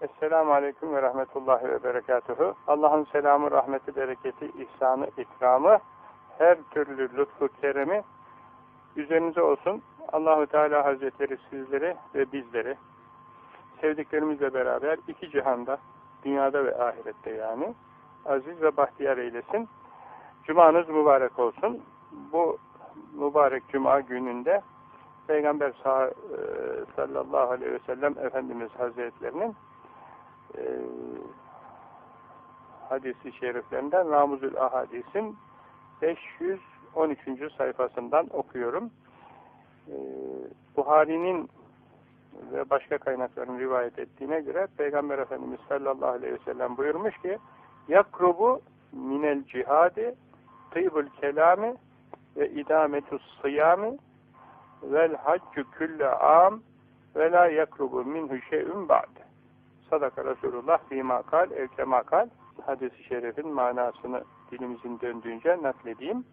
Esselamu Aleyküm ve Rahmetullahi ve Berekatuhu. Allah'ın selamı, rahmeti, bereketi, ihsanı, ikramı, her türlü lütfu, keremi üzerinize olsun. Allahu Teala Hazretleri sizleri ve bizleri sevdiklerimizle beraber iki cihanda, dünyada ve ahirette yani aziz ve bahtiyar eylesin. Cumanız mübarek olsun. Bu mübarek cuma gününde Peygamber e, sallallahu aleyhi ve sellem Efendimiz Hazretlerinin e, hadisi şeriflerinden Ramuzül Ahadis'in 513. sayfasından okuyorum. E, Buhari'nin ve başka kaynakların rivayet ettiğine göre Peygamber Efendimiz sallallahu aleyhi ve sellem buyurmuş ki yakrubu minel cihadi tıybul kelami ve idametus sıyami vel haccu külle am ve la yakrubu minhu şey'ün ba'de Sadaka Resulullah fîmâ kal evkemâ kal hadis-i şerifin manasını dilimizin döndüğünce nakledeyim.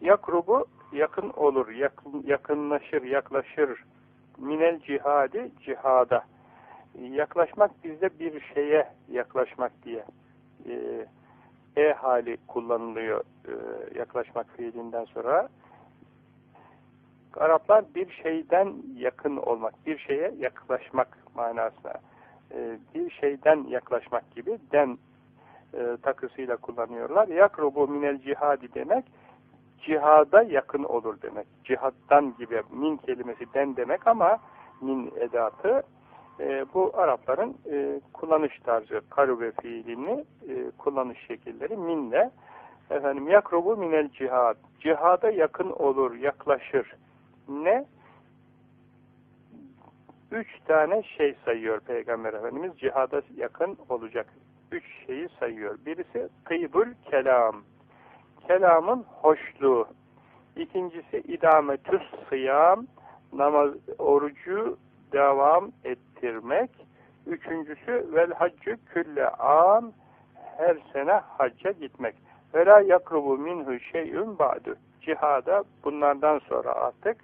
Yakrubu yakın olur, yakın, yakınlaşır, yaklaşır. Minel cihadi cihada. Yaklaşmak bizde bir şeye yaklaşmak diye e, e hali kullanılıyor e, yaklaşmak fiilinden sonra. Araplar bir şeyden yakın olmak, bir şeye yaklaşmak manasına e, bir şeyden yaklaşmak gibi den e, takısıyla kullanıyorlar. Yakrubu minel cihadi demek cihada yakın olur demek. Cihattan gibi min kelimesi den demek ama min edatı e, bu Arapların e, kullanış tarzı karube fiilini e, kullanış şekilleri minle efendim yakrubu minel cihad cihada yakın olur, yaklaşır. Ne? Üç tane şey sayıyor Peygamber Efendimiz cihada yakın olacak. Üç şeyi sayıyor. Birisi kıybul kelam. Kelamın hoşluğu. İkincisi idametüs sıyam. Namaz, orucu devam ettirmek. Üçüncüsü vel haccü külle am. Her sene hacca gitmek. Ve la yakrubu minhu şeyün ba'du. Cihada bunlardan sonra artık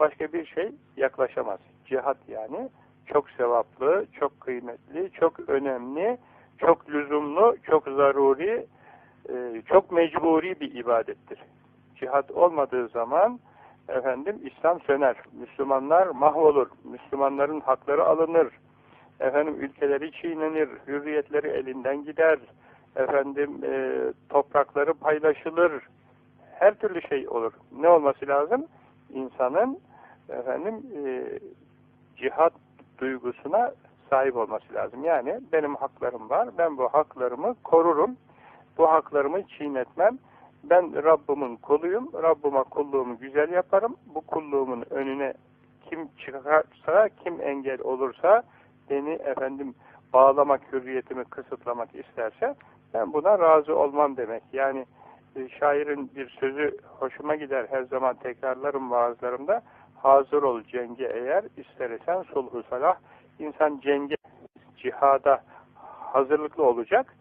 başka bir şey yaklaşamaz cihat yani çok sevaplı, çok kıymetli, çok önemli, çok lüzumlu, çok zaruri, e, çok mecburi bir ibadettir. Cihat olmadığı zaman efendim İslam söner, Müslümanlar mahvolur, Müslümanların hakları alınır, efendim ülkeleri çiğnenir, hürriyetleri elinden gider, efendim e, toprakları paylaşılır, her türlü şey olur. Ne olması lazım? İnsanın efendim e, cihat duygusuna sahip olması lazım. Yani benim haklarım var, ben bu haklarımı korurum, bu haklarımı çiğnetmem, ben Rabbimin kuluyum, Rabbime kulluğumu güzel yaparım, bu kulluğumun önüne kim çıkarsa, kim engel olursa, beni efendim bağlamak, hürriyetimi kısıtlamak isterse, ben buna razı olmam demek. Yani e, şairin bir sözü hoşuma gider, her zaman tekrarlarım vaazlarımda, hazır ol cenge eğer istersen sulhu salah. İnsan cenge cihada hazırlıklı olacak.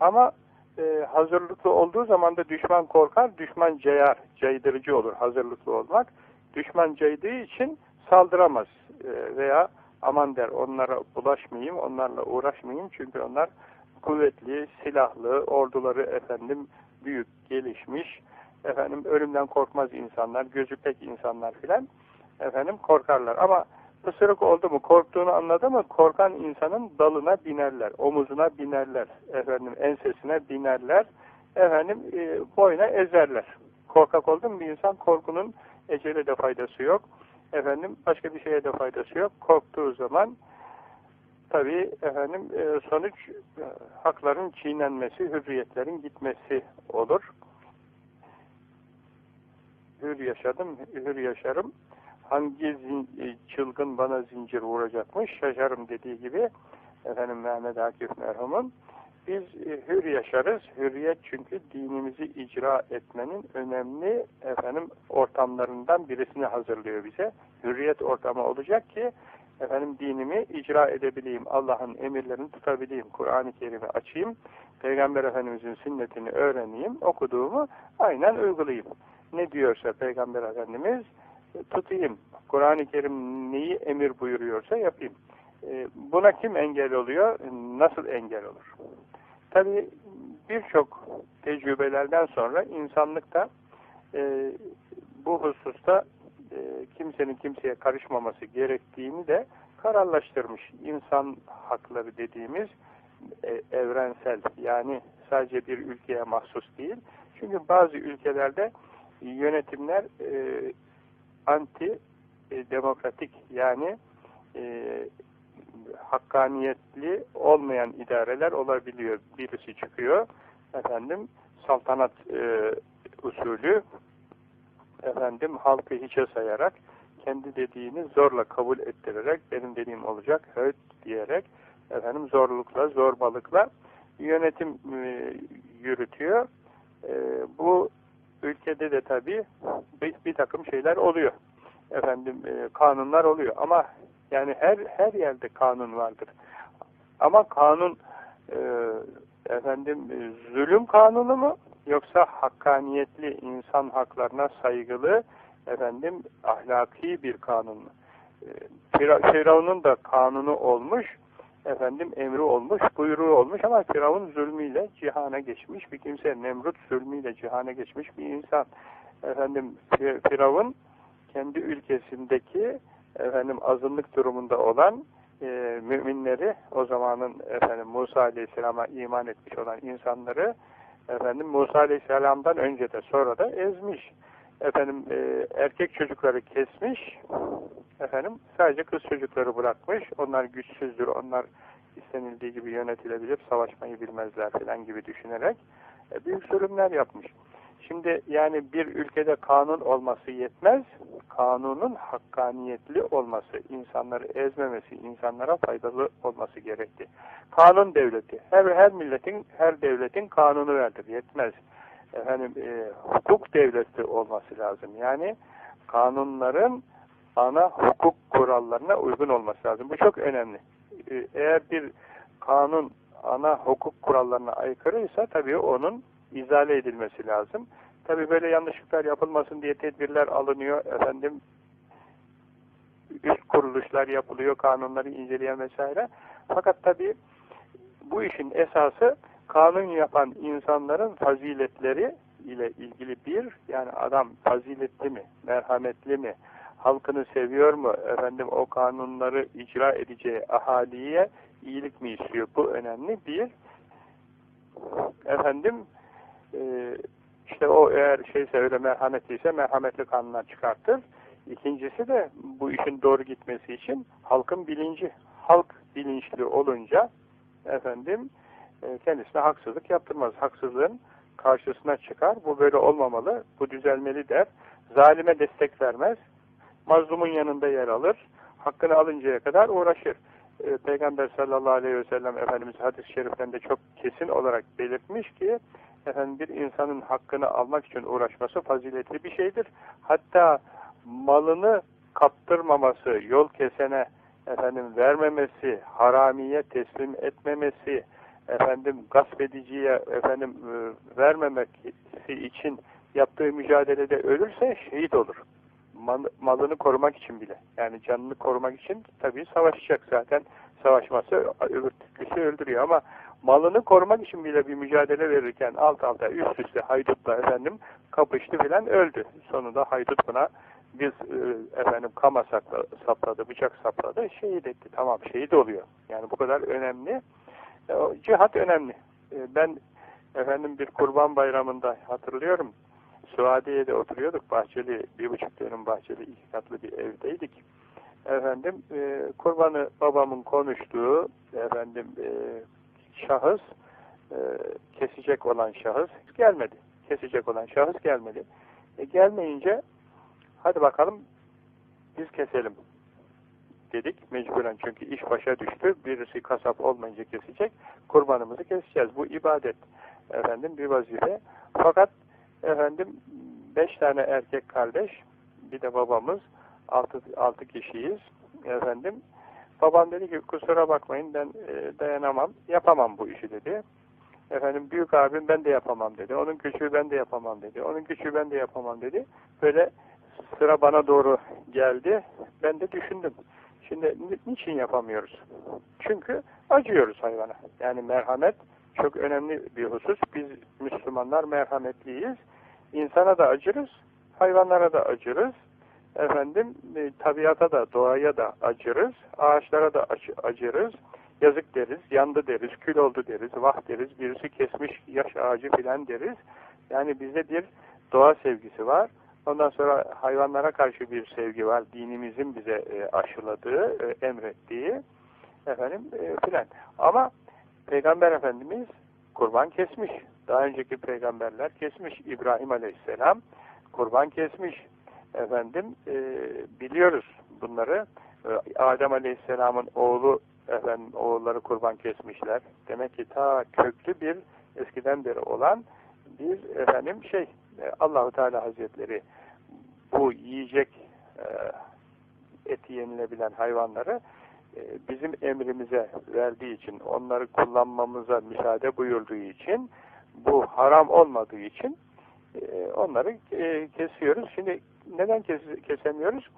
Ama e, hazırlıklı olduğu zaman da düşman korkar düşman cayar caydırıcı olur hazırlıklı olmak. Düşman caydığı için saldıramaz e, veya aman der onlara bulaşmayayım onlarla uğraşmayayım. Çünkü onlar kuvvetli silahlı orduları efendim büyük gelişmiş efendim ölümden korkmaz insanlar gözü pek insanlar filan efendim korkarlar. Ama pısırık oldu mu, korktuğunu anladı mı korkan insanın dalına binerler, omuzuna binerler, efendim ensesine binerler, efendim e, boyuna ezerler. Korkak oldu mu bir insan korkunun ecele de faydası yok. Efendim başka bir şeye de faydası yok. Korktuğu zaman tabi efendim e, sonuç e, hakların çiğnenmesi, hürriyetlerin gitmesi olur. Hür yaşadım, hür yaşarım hangi e, çılgın bana zincir vuracakmış şaşarım dediği gibi efendim Mehmet Akif merhumun biz e, hür yaşarız. Hürriyet çünkü dinimizi icra etmenin önemli efendim ortamlarından birisini hazırlıyor bize. Hürriyet ortamı olacak ki efendim dinimi icra edebileyim. Allah'ın emirlerini tutabileyim. Kur'an-ı Kerim'i açayım. Peygamber Efendimiz'in sünnetini öğreneyim. Okuduğumu aynen uygulayayım. Ne diyorsa Peygamber Efendimiz tutayım. Kur'an-ı Kerim neyi emir buyuruyorsa yapayım. E, buna kim engel oluyor? Nasıl engel olur? Tabi birçok tecrübelerden sonra insanlıkta e, bu hususta e, kimsenin kimseye karışmaması gerektiğini de kararlaştırmış. İnsan hakları dediğimiz e, evrensel yani sadece bir ülkeye mahsus değil. Çünkü bazı ülkelerde yönetimler e, anti e, demokratik yani e, hakkaniyetli olmayan idareler olabiliyor. Birisi çıkıyor efendim saltanat e, usulü efendim halkı hiçe sayarak kendi dediğini zorla kabul ettirerek benim dediğim olacak höt diyerek efendim zorlukla zorbalıkla yönetim e, yürütüyor. E, bu ülkede de tabi bir, bir takım şeyler oluyor. Efendim e, kanunlar oluyor ama yani her her yerde kanun vardır. Ama kanun e, efendim e, zulüm kanunu mu yoksa hakkaniyetli insan haklarına saygılı efendim ahlaki bir kanun mu? E, Firavun'un da kanunu olmuş, efendim emri olmuş, buyruğu olmuş ama Firavun zulmüyle cihana geçmiş bir kimse, Nemrut zulmüyle cihana geçmiş bir insan. Efendim Firavun kendi ülkesindeki efendim azınlık durumunda olan e, müminleri o zamanın efendim Musa Aleyhisselam'a iman etmiş olan insanları efendim Musa Aleyhisselam'dan önce de sonra da ezmiş. Efendim e, erkek çocukları kesmiş. Efendim sadece kız çocukları bırakmış. Onlar güçsüzdür. Onlar istenildiği gibi yönetilebilir. Savaşmayı bilmezler falan gibi düşünerek e, büyük zulümler yapmış. Şimdi yani bir ülkede kanun olması yetmez, kanunun hakkaniyetli olması, insanları ezmemesi, insanlara faydalı olması gerekti. Kanun devleti, her, her milletin, her devletin kanunu vardır, yetmez. Efendim, e, hukuk devleti olması lazım. Yani kanunların ana hukuk kurallarına uygun olması lazım. Bu çok önemli. E, eğer bir kanun ana hukuk kurallarına aykırıysa tabii onun izale edilmesi lazım. Tabi böyle yanlışlıklar yapılmasın diye tedbirler alınıyor. Efendim üst kuruluşlar yapılıyor, kanunları inceleyen vesaire. Fakat tabi bu işin esası kanun yapan insanların faziletleri ile ilgili bir, yani adam faziletli mi, merhametli mi, halkını seviyor mu, efendim o kanunları icra edeceği ahaliye iyilik mi istiyor, bu önemli. Bir, efendim, e, işte o eğer şeyse öyle merhametliyse merhametli kanunlar çıkartır. İkincisi de bu işin doğru gitmesi için halkın bilinci. Halk bilinçli olunca efendim e, kendisine haksızlık yaptırmaz. Haksızlığın karşısına çıkar. Bu böyle olmamalı. Bu düzelmeli der. Zalime destek vermez. Mazlumun yanında yer alır. Hakkını alıncaya kadar uğraşır. E, Peygamber sallallahu aleyhi ve sellem Efendimiz hadis-i şeriflerinde çok kesin olarak belirtmiş ki efendim bir insanın hakkını almak için uğraşması faziletli bir şeydir. Hatta malını kaptırmaması, yol kesene efendim vermemesi, haramiye teslim etmemesi, efendim gasp ediciye efendim e, vermemesi için yaptığı mücadelede ölürse şehit olur. Mal, malını korumak için bile. Yani canını korumak için tabii savaşacak zaten. Savaşması öbür türlüsü öldürüyor ama malını korumak için bile bir mücadele verirken alt alta üst üste haydutla efendim kapıştı filan öldü. Sonunda haydut buna biz e, efendim kama sapladı, bıçak sapladı, şehit etti. Tamam şehit oluyor. Yani bu kadar önemli. E, cihat önemli. E, ben efendim bir kurban bayramında hatırlıyorum. Suadiye'de oturuyorduk. Bahçeli, bir buçuk dönüm bahçeli iki katlı bir evdeydik. Efendim e, kurbanı babamın konuştuğu efendim e, şahıs e, kesecek olan şahıs gelmedi. Kesecek olan şahıs gelmedi. E, gelmeyince hadi bakalım biz keselim dedik mecburen çünkü iş başa düştü. Birisi kasap olmayınca kesecek. Kurbanımızı keseceğiz. Bu ibadet. Efendim bir vazife. Fakat efendim beş tane erkek kardeş bir de babamız altı, altı kişiyiz. Efendim Babam dedi ki kusura bakmayın ben e, dayanamam, yapamam bu işi dedi. Efendim büyük abim ben de yapamam dedi. Onun küçüğü ben de yapamam dedi. Onun küçüğü ben de yapamam dedi. Böyle sıra bana doğru geldi. Ben de düşündüm. Şimdi ni- niçin yapamıyoruz? Çünkü acıyoruz hayvana. Yani merhamet çok önemli bir husus. Biz Müslümanlar merhametliyiz. İnsana da acırız, hayvanlara da acırız. Efendim, e, tabiata da, doğaya da acırız. Ağaçlara da ac- acırız. Yazık deriz, yandı deriz, kül oldu deriz, vah deriz, birisi kesmiş yaş ağacı filan deriz. Yani bizde bir doğa sevgisi var. Ondan sonra hayvanlara karşı bir sevgi var. Dinimizin bize e, aşıladığı, e, emrettiği efendim e, filan. Ama Peygamber Efendimiz kurban kesmiş. Daha önceki peygamberler kesmiş. İbrahim Aleyhisselam kurban kesmiş. Efendim e, biliyoruz bunları. E, Adem Aleyhisselam'ın oğlu efendim oğulları kurban kesmişler. Demek ki ta köklü bir eskiden beri olan bir efendim şey e, Allahu Teala Hazretleri bu yiyecek e, eti yenilebilen hayvanları e, bizim emrimize verdiği için, onları kullanmamıza müsaade buyurduğu için, bu haram olmadığı için e, onları e, kesiyoruz. Şimdi neden kes kesemiyoruz?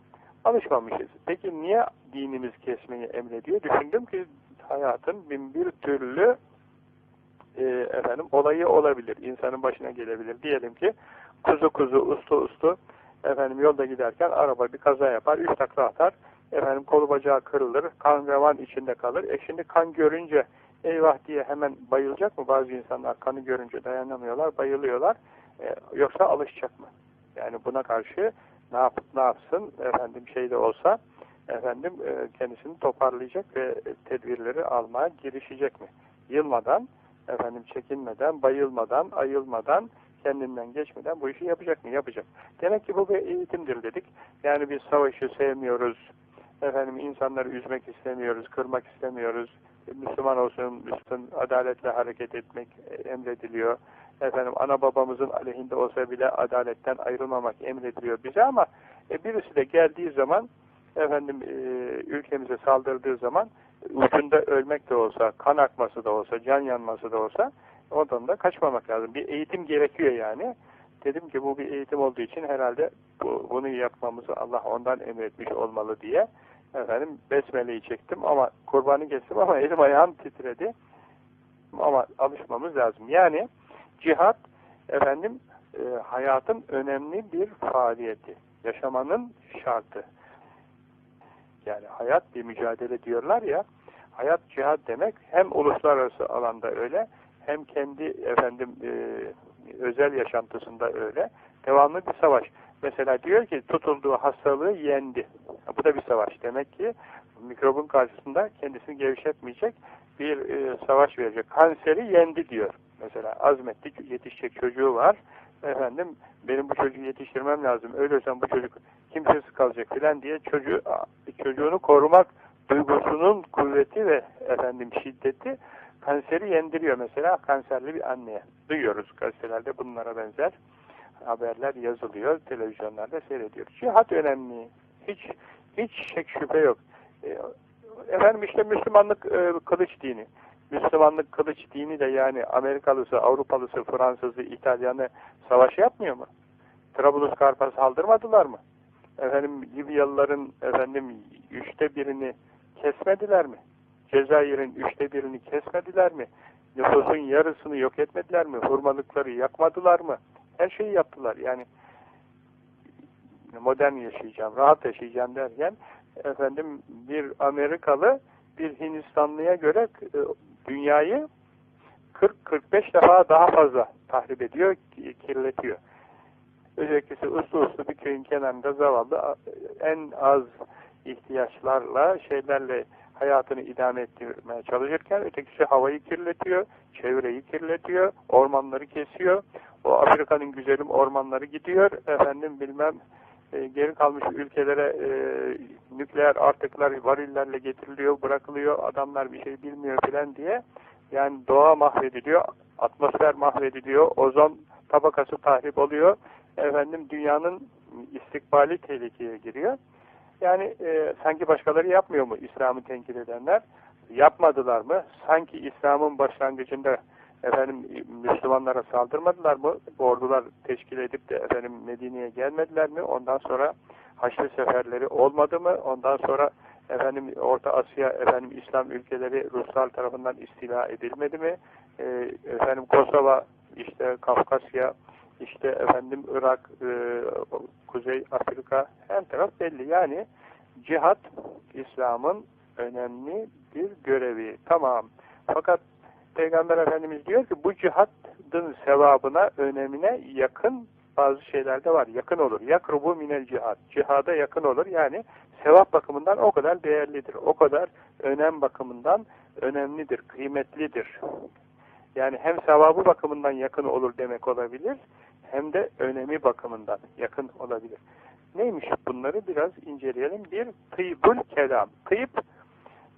Alışmamışız. Peki niye dinimiz kesmeyi emrediyor? Düşündüm ki hayatın bin bir türlü e, efendim olayı olabilir. İnsanın başına gelebilir. Diyelim ki kuzu kuzu, ustu ustu efendim yolda giderken araba bir kaza yapar, üç takla atar. Efendim kolu bacağı kırılır, kan revan içinde kalır. E şimdi kan görünce eyvah diye hemen bayılacak mı? Bazı insanlar kanı görünce dayanamıyorlar, bayılıyorlar. E, yoksa alışacak mı? Yani buna karşı ne yap ne yapsın? Efendim şey de olsa efendim e, kendisini toparlayacak ve tedbirleri almaya girişecek mi? Yılmadan, efendim çekinmeden, bayılmadan, ayılmadan, kendinden geçmeden bu işi yapacak mı? Yapacak. Demek ki bu bir eğitimdir dedik. Yani biz savaşı sevmiyoruz. Efendim insanları üzmek istemiyoruz, kırmak istemiyoruz. Müslüman olsun, Müslüman adaletle hareket etmek emrediliyor. Efendim ana babamızın aleyhinde olsa bile adaletten ayrılmamak emrediliyor bize ama e, birisi de geldiği zaman efendim e, ülkemize saldırdığı zaman ucunda ölmek de olsa, kan akması da olsa, can yanması da olsa oradan da kaçmamak lazım. Bir eğitim gerekiyor yani. Dedim ki bu bir eğitim olduğu için herhalde bu, bunu yapmamızı Allah ondan emretmiş olmalı diye efendim besmeleyi çektim ama kurbanı kestim ama elim ayağım titredi. Ama alışmamız lazım. Yani cihat efendim e, hayatın önemli bir faaliyeti. Yaşamanın şartı. Yani hayat bir mücadele diyorlar ya. Hayat cihat demek hem uluslararası alanda öyle hem kendi efendim e, özel yaşantısında öyle. Devamlı bir savaş. Mesela diyor ki tutulduğu hastalığı yendi. Bu da bir savaş. Demek ki mikrobun karşısında kendisini gevşetmeyecek bir e, savaş verecek. Kanseri yendi diyor. Mesela azmetti, yetişecek çocuğu var. Efendim benim bu çocuğu yetiştirmem lazım. Ölürsem bu çocuk kimsesiz kalacak filan diye çocuğu, çocuğunu korumak duygusunun kuvveti ve efendim şiddeti kanseri yendiriyor mesela kanserli bir anneye. Duyuyoruz gazetelerde bunlara benzer haberler yazılıyor, televizyonlarda seyrediyoruz. Cihat önemli. Hiç hiç şek şüphe yok. Efendim işte Müslümanlık e, kılıç dini. Müslümanlık kılıç dini de yani Amerikalısı, Avrupalısı, Fransızı, İtalyanı savaş yapmıyor mu? Trablusgarp'a saldırmadılar mı? Efendim Libyalıların efendim üçte birini kesmediler mi? Cezayir'in üçte birini kesmediler mi? Nüfusun yarısını yok etmediler mi? Hurmalıkları yakmadılar mı? Her şeyi yaptılar. Yani modern yaşayacağım, rahat yaşayacağım derken efendim bir Amerikalı bir Hindistanlıya göre e, dünyayı 40-45 defa daha fazla tahrip ediyor, kirletiyor. Özellikle uslu uslu bir köyün kenarında zavallı en az ihtiyaçlarla, şeylerle hayatını idame ettirmeye çalışırken ötekisi havayı kirletiyor, çevreyi kirletiyor, ormanları kesiyor. O Afrika'nın güzelim ormanları gidiyor, efendim bilmem e, geri kalmış ülkelere e, nükleer artıklar varillerle getiriliyor, bırakılıyor, adamlar bir şey bilmiyor filan diye. Yani doğa mahvediliyor, atmosfer mahvediliyor, ozon tabakası tahrip oluyor. Efendim dünyanın istikbali tehlikeye giriyor. Yani e, sanki başkaları yapmıyor mu İslam'ı tenkit edenler? Yapmadılar mı? Sanki İslam'ın başlangıcında efendim Müslümanlara saldırmadılar mı? Ordular teşkil edip de efendim Medine'ye gelmediler mi? Ondan sonra Haçlı seferleri olmadı mı? Ondan sonra Efendim Orta Asya, efendim İslam ülkeleri Ruslar tarafından istila edilmedi mi? E, efendim Kosova, işte Kafkasya, işte efendim Irak, e, Kuzey Afrika her taraf belli. Yani cihat İslam'ın önemli bir görevi. Tamam. Fakat Peygamber Efendimiz diyor ki bu cihadın sevabına, önemine yakın bazı şeyler de var. Yakın olur. Yakrubu minel cihad. Cihada yakın olur. Yani sevap bakımından o kadar değerlidir. O kadar önem bakımından önemlidir, kıymetlidir. Yani hem sevabı bakımından yakın olur demek olabilir, hem de önemi bakımından yakın olabilir. Neymiş bunları biraz inceleyelim. Bir, tıybül kelam. Tıyb,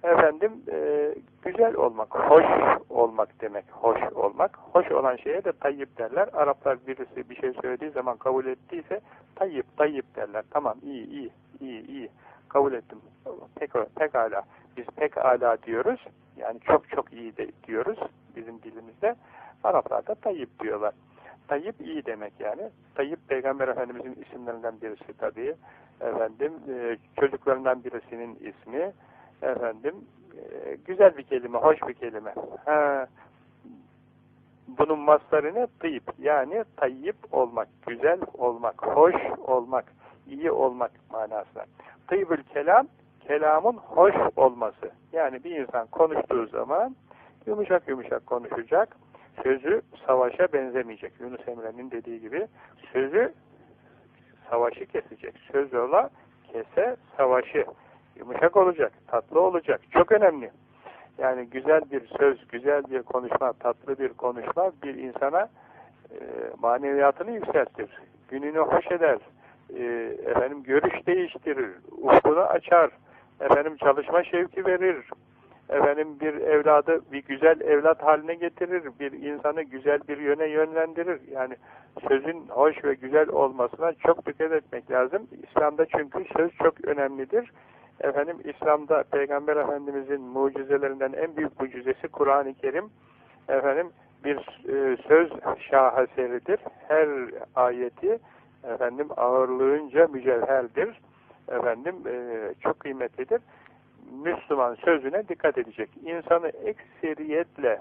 efendim, e, güzel olmak, hoş olmak demek. Hoş olmak. Hoş olan şeye de tayyip derler. Araplar birisi bir şey söylediği zaman kabul ettiyse tayyip, tayyip derler. Tamam, iyi, iyi, iyi, iyi. Kabul ettim. Pek, pekala. Biz pekala diyoruz. Yani çok çok iyi de diyoruz bizim dilimizde. Araplar da tayyip diyorlar. Tayyip iyi demek yani. Tayyip Peygamber Efendimizin isimlerinden birisi tabii. Efendim e, çocuklarından birisinin ismi. Efendim e, güzel bir kelime, hoş bir kelime. Ha, bunun masları ne? Tayyip. Yani tayyip olmak, güzel olmak, hoş olmak, iyi olmak manasına. Tayyibül kelam, kelamın hoş olması. Yani bir insan konuştuğu zaman yumuşak yumuşak konuşacak, sözü savaşa benzemeyecek. Yunus Emre'nin dediği gibi sözü savaşı kesecek. Söz ola kese savaşı. Yumuşak olacak, tatlı olacak. Çok önemli. Yani güzel bir söz, güzel bir konuşma, tatlı bir konuşma bir insana e, maneviyatını yükseltir. Gününü hoş eder. E, efendim görüş değiştirir. Ufkunu açar. Efendim çalışma şevki verir efendim bir evladı bir güzel evlat haline getirir, bir insanı güzel bir yöne yönlendirir. Yani sözün hoş ve güzel olmasına çok dikkat etmek lazım. İslam'da çünkü söz çok önemlidir. Efendim İslam'da Peygamber Efendimizin mucizelerinden en büyük mucizesi Kur'an-ı Kerim. Efendim bir e, söz şaheseridir. Her ayeti efendim ağırlığınca mücevherdir. Efendim e, çok kıymetlidir. Müslüman sözüne dikkat edecek. İnsanı ekseriyetle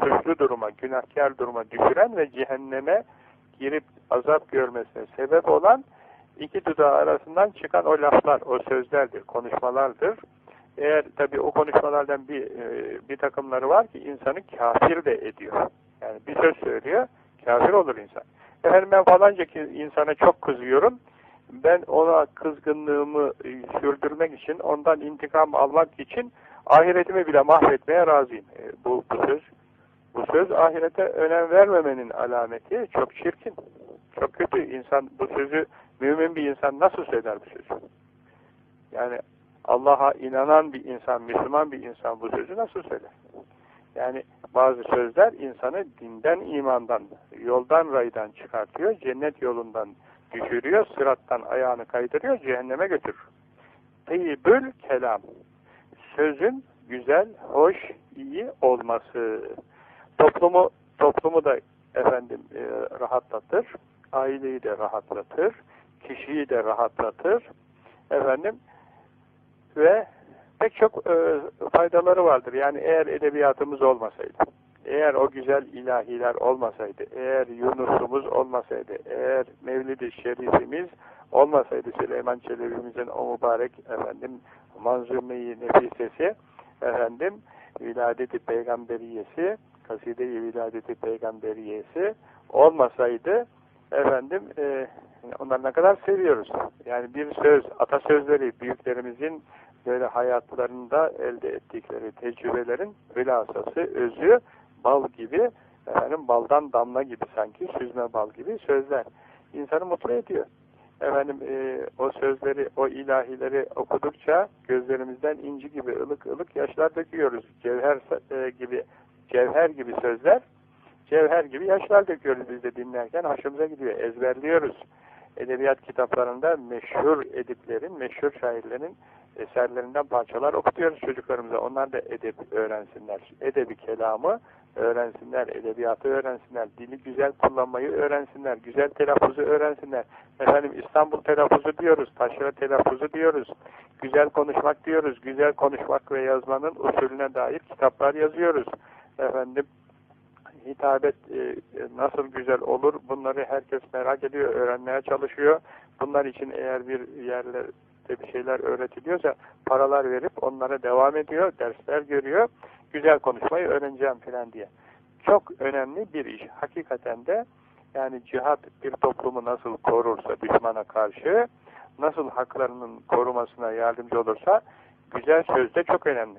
suçlu duruma, günahkar duruma düşüren ve cehenneme girip azap görmesine sebep olan iki dudağı arasından çıkan o laflar, o sözlerdir, konuşmalardır. Eğer tabi o konuşmalardan bir, e, bir takımları var ki insanı kafir de ediyor. Yani bir söz söylüyor, kafir olur insan. Efendim ben falanca insana çok kızıyorum, ben ona kızgınlığımı e, sürdürmek için, ondan intikam almak için ahiretimi bile mahvetmeye razıyım. E, bu, bu söz bu söz ahirete önem vermemenin alameti. Çok çirkin. Çok kötü. insan bu sözü mümin bir insan nasıl söyler bu sözü? Yani Allah'a inanan bir insan, Müslüman bir insan bu sözü nasıl söyler? Yani bazı sözler insanı dinden, imandan, yoldan, raydan çıkartıyor, cennet yolundan düşürüyor, sırattan ayağını kaydırıyor, cehenneme götürür. Tıybül kelam. Sözün güzel, hoş, iyi olması. Toplumu toplumu da efendim e, rahatlatır, aileyi de rahatlatır, kişiyi de rahatlatır. Efendim ve pek çok e, faydaları vardır. Yani eğer edebiyatımız olmasaydı eğer o güzel ilahiler olmasaydı, eğer Yunus'umuz olmasaydı, eğer Mevlid-i Şerifimiz olmasaydı Süleyman Çelebi'mizin o mübarek efendim manzume-i nefisesi, efendim viladeti peygamberiyesi, kaside-i viladeti peygamberiyesi olmasaydı efendim e, onlar ne kadar seviyoruz. Yani bir söz, atasözleri büyüklerimizin böyle hayatlarında elde ettikleri tecrübelerin hülasası, özü bal gibi, efendim baldan damla gibi sanki, süzme bal gibi sözler. İnsanı mutlu ediyor. Efendim e, o sözleri, o ilahileri okudukça gözlerimizden inci gibi ılık ılık yaşlar döküyoruz. Cevher e, gibi cevher gibi sözler, cevher gibi yaşlar döküyoruz biz de dinlerken. Hoşumuza gidiyor, ezberliyoruz. Edebiyat kitaplarında meşhur ediplerin, meşhur şairlerin eserlerinden parçalar okutuyoruz çocuklarımıza. Onlar da edep öğrensinler. Edebi kelamı öğrensinler, edebiyatı öğrensinler, dili güzel kullanmayı öğrensinler, güzel telaffuzu öğrensinler. Efendim İstanbul telaffuzu diyoruz, taşra telaffuzu diyoruz, güzel konuşmak diyoruz, güzel konuşmak ve yazmanın usulüne dair kitaplar yazıyoruz. Efendim hitabet e, nasıl güzel olur bunları herkes merak ediyor, öğrenmeye çalışıyor. Bunlar için eğer bir yerlerde bir şeyler öğretiliyorsa paralar verip onlara devam ediyor, dersler görüyor güzel konuşmayı öğreneceğim filan diye. Çok önemli bir iş. Hakikaten de yani cihat bir toplumu nasıl korursa düşmana karşı, nasıl haklarının korumasına yardımcı olursa güzel söz de çok önemli.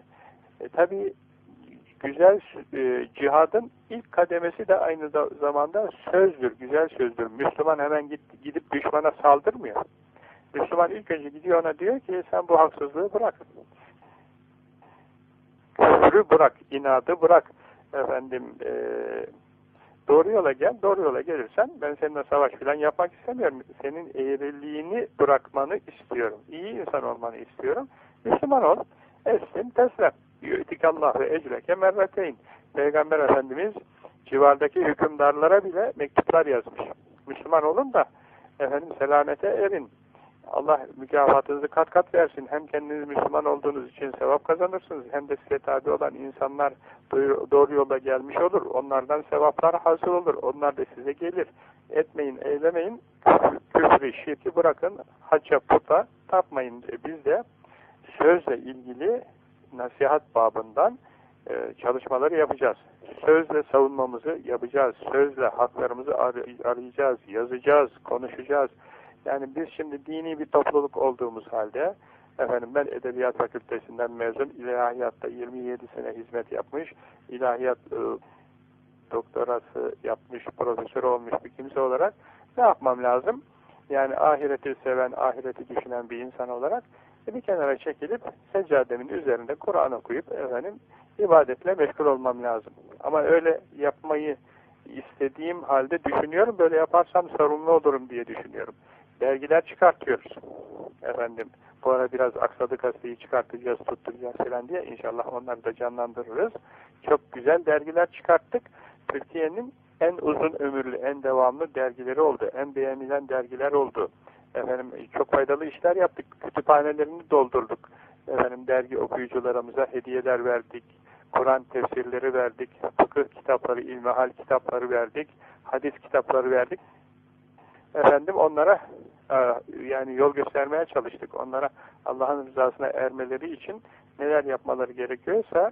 E, Tabi güzel e, cihadın ilk kademesi de aynı zamanda sözdür, güzel sözdür. Müslüman hemen git, gidip düşmana saldırmıyor. Müslüman ilk önce gidiyor ona diyor ki sen bu haksızlığı bırak küfrü bırak, inadı bırak. Efendim e, doğru yola gel, doğru yola gelirsen ben seninle savaş falan yapmak istemiyorum. Senin eğriliğini bırakmanı istiyorum. İyi insan olmanı istiyorum. Müslüman ol. Eslim teslem. Yü'tikallahu ecreke merreteyn. Peygamber Efendimiz civardaki hükümdarlara bile mektuplar yazmış. Müslüman olun da efendim selamete erin. Allah mükafatınızı kat kat versin. Hem kendiniz Müslüman olduğunuz için sevap kazanırsınız. Hem de size tabi olan insanlar doğru yolda gelmiş olur. Onlardan sevaplar hasıl olur. Onlar da size gelir. Etmeyin, eylemeyin. Küfrü, şirki bırakın. Hacca, puta tapmayın. Biz de sözle ilgili nasihat babından e, çalışmaları yapacağız. Sözle savunmamızı yapacağız. Sözle haklarımızı arayacağız, yazacağız, konuşacağız. Yani biz şimdi dini bir topluluk olduğumuz halde efendim ben Edebiyat Fakültesinden mezun, ilahiyatta 27 sene hizmet yapmış, ilahiyat e, doktorası yapmış, profesör olmuş bir kimse olarak ne yapmam lazım? Yani ahireti seven, ahireti düşünen bir insan olarak bir kenara çekilip seccademin üzerinde Kur'an okuyup efendim ibadetle meşgul olmam lazım. Ama öyle yapmayı istediğim halde düşünüyorum. Böyle yaparsam sorumlu olurum diye düşünüyorum dergiler çıkartıyoruz. Efendim bu ara biraz aksadı gazeteyi çıkartacağız, tutturacağız falan diye inşallah onları da canlandırırız. Çok güzel dergiler çıkarttık. Türkiye'nin en uzun ömürlü, en devamlı dergileri oldu. En beğenilen dergiler oldu. Efendim çok faydalı işler yaptık. Kütüphanelerini doldurduk. Efendim dergi okuyucularımıza hediyeler verdik. Kur'an tefsirleri verdik. Fıkıh kitapları, ilmihal kitapları verdik. Hadis kitapları verdik. Efendim onlara ee, yani yol göstermeye çalıştık. Onlara Allah'ın rızasına ermeleri için neler yapmaları gerekiyorsa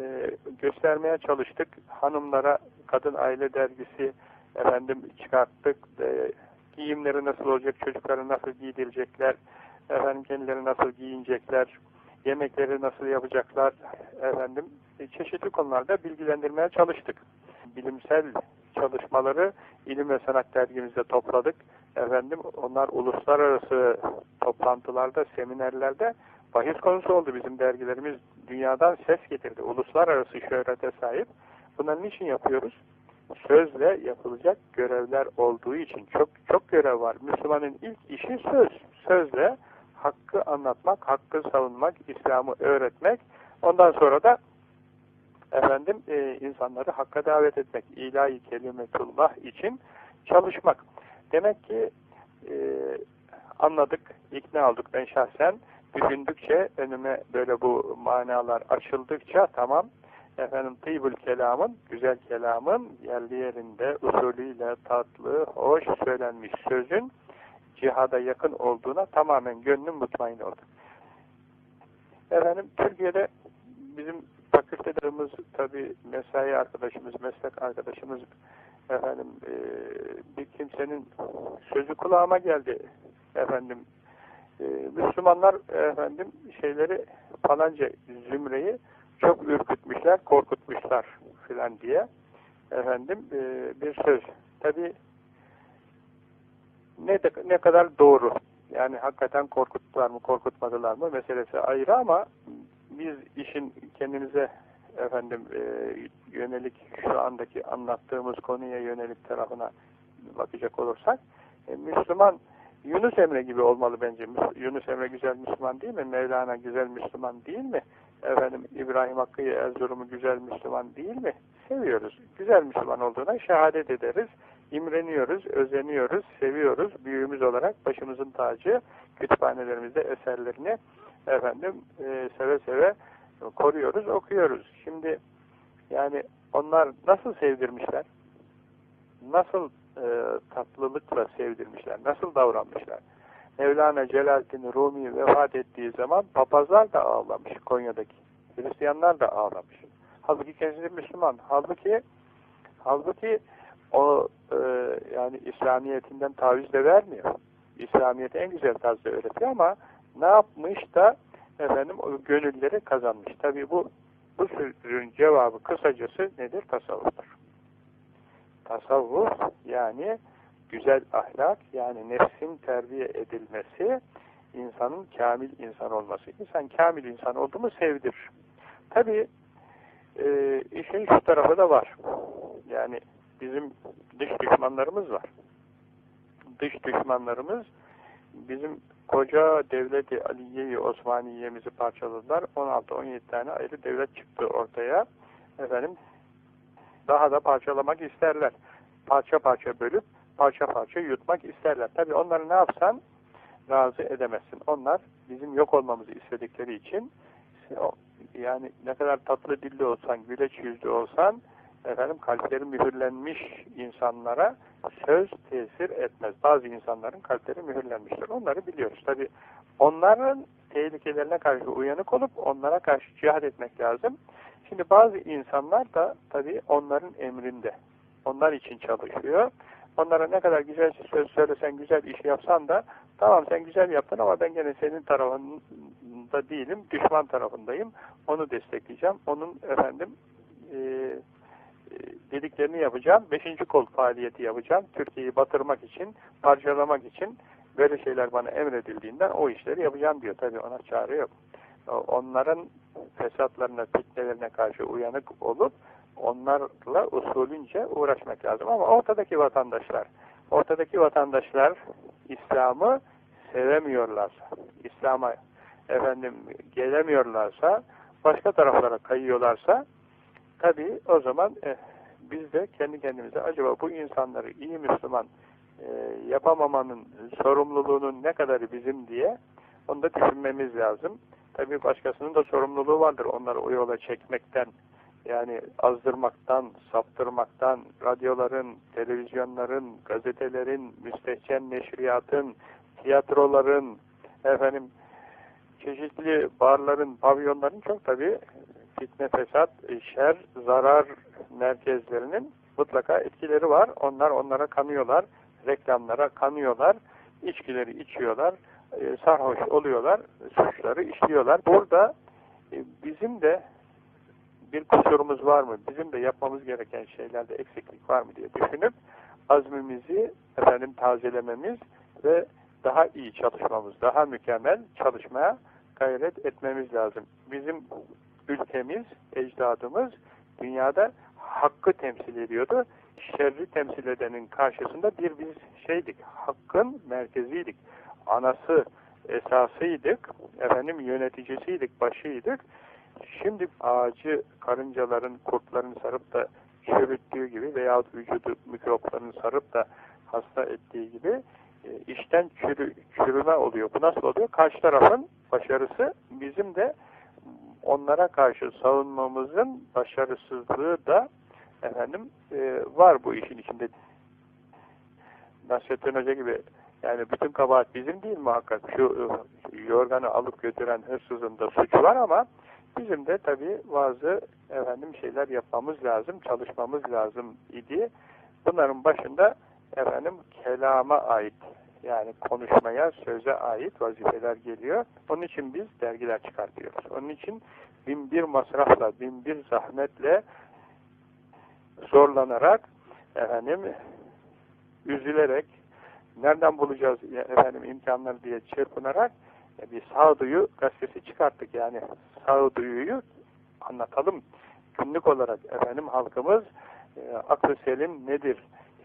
e, göstermeye çalıştık. Hanımlara Kadın Aile Dergisi efendim çıkarttık. E, giyimleri nasıl olacak, çocukları nasıl giydirecekler, efendim kendileri nasıl giyinecekler, yemekleri nasıl yapacaklar, efendim e, çeşitli konularda bilgilendirmeye çalıştık. Bilimsel çalışmaları ilim ve sanat dergimizde topladık. Efendim onlar uluslararası toplantılarda, seminerlerde bahis konusu oldu. Bizim dergilerimiz dünyadan ses getirdi. Uluslararası şöhrete sahip. Bunların için yapıyoruz? Sözle yapılacak görevler olduğu için çok çok görev var. Müslümanın ilk işi söz. Sözle hakkı anlatmak, hakkı savunmak, İslam'ı öğretmek. Ondan sonra da efendim e, insanları hakka davet etmek, ilahi kelimetullah için çalışmak. Demek ki e, anladık, ikna olduk ben şahsen. Düşündükçe önüme böyle bu manalar açıldıkça tamam efendim tıybül kelamın, güzel kelamın yerli yerinde usulüyle tatlı, hoş söylenmiş sözün cihada yakın olduğuna tamamen gönlüm mutmain oldu. Efendim Türkiye'de bizim fakültelerimiz tabi mesai arkadaşımız, meslek arkadaşımız efendim e, bir kimsenin sözü kulağıma geldi efendim e, Müslümanlar efendim şeyleri falanca zümreyi çok ürkütmüşler, korkutmuşlar filan diye efendim e, bir söz. Tabi ne, de, ne kadar doğru. Yani hakikaten korkuttular mı, korkutmadılar mı meselesi ayrı ama biz işin kendimize efendim e, yönelik şu andaki anlattığımız konuya yönelik tarafına bakacak olursak e, Müslüman Yunus Emre gibi olmalı bence. Yunus Emre güzel Müslüman değil mi? Mevlana güzel Müslüman değil mi? Efendim İbrahim Hakkı'yı Erzurum'u güzel Müslüman değil mi? Seviyoruz. Güzel Müslüman olduğuna şehadet ederiz. İmreniyoruz, özeniyoruz, seviyoruz. Büyüğümüz olarak başımızın tacı kütüphanelerimizde eserlerini efendim e, seve seve koruyoruz, okuyoruz. Şimdi yani onlar nasıl sevdirmişler? Nasıl e, tatlılıkla sevdirmişler? Nasıl davranmışlar? Mevlana Celaleddin Rumi vefat ettiği zaman papazlar da ağlamış Konya'daki. Hristiyanlar da ağlamış. Halbuki kendisi Müslüman. Halbuki halbuki o e, yani İslamiyetinden taviz de vermiyor. İslamiyeti en güzel tarzda öğretiyor ama ne yapmış da efendim o gönülleri kazanmış. Tabi bu bu sözün cevabı kısacası nedir? Tasavvuftur. Tasavvuf yani güzel ahlak yani nefsin terbiye edilmesi insanın kamil insan olması. İnsan kamil insan oldu mu sevdir. Tabi e, işin şu tarafı da var. Yani bizim dış düşmanlarımız var. Dış düşmanlarımız bizim koca devleti Aliye-i Osmaniye'mizi parçaladılar. 16-17 tane ayrı devlet çıktı ortaya. Efendim daha da parçalamak isterler. Parça parça bölüp parça parça yutmak isterler. Tabi onları ne yapsan razı edemezsin. Onlar bizim yok olmamızı istedikleri için yani ne kadar tatlı dilli olsan, güleç yüzlü olsan efendim kalpleri mühürlenmiş insanlara söz tesir etmez. Bazı insanların kalpleri mühürlenmiştir. Onları biliyoruz. Tabi onların tehlikelerine karşı uyanık olup onlara karşı cihad etmek lazım. Şimdi bazı insanlar da tabi onların emrinde. Onlar için çalışıyor. Onlara ne kadar güzel söz söylesen, güzel iş yapsan da tamam sen güzel yaptın ama ben gene senin tarafında değilim, düşman tarafındayım. Onu destekleyeceğim. Onun efendim e, dediklerini yapacağım. Beşinci kol faaliyeti yapacağım. Türkiye'yi batırmak için, parçalamak için böyle şeyler bana emredildiğinden o işleri yapacağım diyor. Tabii ona çare yok. Onların fesatlarına, fitnelerine karşı uyanık olup onlarla usulünce uğraşmak lazım. Ama ortadaki vatandaşlar, ortadaki vatandaşlar İslam'ı sevemiyorlarsa, İslam'a efendim gelemiyorlarsa, başka taraflara kayıyorlarsa tabi o zaman eh, biz de kendi kendimize acaba bu insanları iyi Müslüman e, yapamamanın sorumluluğunun ne kadarı bizim diye onu da düşünmemiz lazım. Tabi başkasının da sorumluluğu vardır onları o yola çekmekten, yani azdırmaktan, saptırmaktan, radyoların, televizyonların, gazetelerin, müstehcen neşriyatın, tiyatroların, efendim çeşitli barların, pavyonların çok tabi fitne, fesat, şer, zarar merkezlerinin mutlaka etkileri var. Onlar onlara kanıyorlar, reklamlara kanıyorlar, içkileri içiyorlar, e, sarhoş oluyorlar, suçları işliyorlar. Burada e, bizim de bir kusurumuz var mı? Bizim de yapmamız gereken şeylerde eksiklik var mı diye düşünüp azmimizi efendim tazelememiz ve daha iyi çalışmamız, daha mükemmel çalışmaya gayret etmemiz lazım. Bizim ülkemiz, ecdadımız dünyada hakkı temsil ediyordu. Şerri temsil edenin karşısında bir biz şeydik, hakkın merkeziydik. Anası, esasıydık, efendim yöneticisiydik, başıydık. Şimdi ağacı karıncaların, kurtların sarıp da çürüttüğü gibi veya vücudu mikropların sarıp da hasta ettiği gibi e, işten çürü, çürüme oluyor. Bu nasıl oluyor? Karşı tarafın başarısı bizim de onlara karşı savunmamızın başarısızlığı da efendim e, var bu işin içinde. Nasrettin Hoca gibi yani bütün kabahat bizim değil muhakkak. Şu e, yorganı alıp götüren hırsızın da suçu var ama bizim de tabii bazı efendim şeyler yapmamız lazım, çalışmamız lazım idi. Bunların başında efendim kelama ait yani konuşmaya, söze ait vazifeler geliyor. Onun için biz dergiler çıkartıyoruz. Onun için bin bir masrafla, bin bir zahmetle zorlanarak efendim üzülerek nereden bulacağız efendim imkanları diye çırpınarak e, bir sağduyu gazetesi çıkarttık yani sağduyuyu anlatalım günlük olarak efendim halkımız e, aklı selim nedir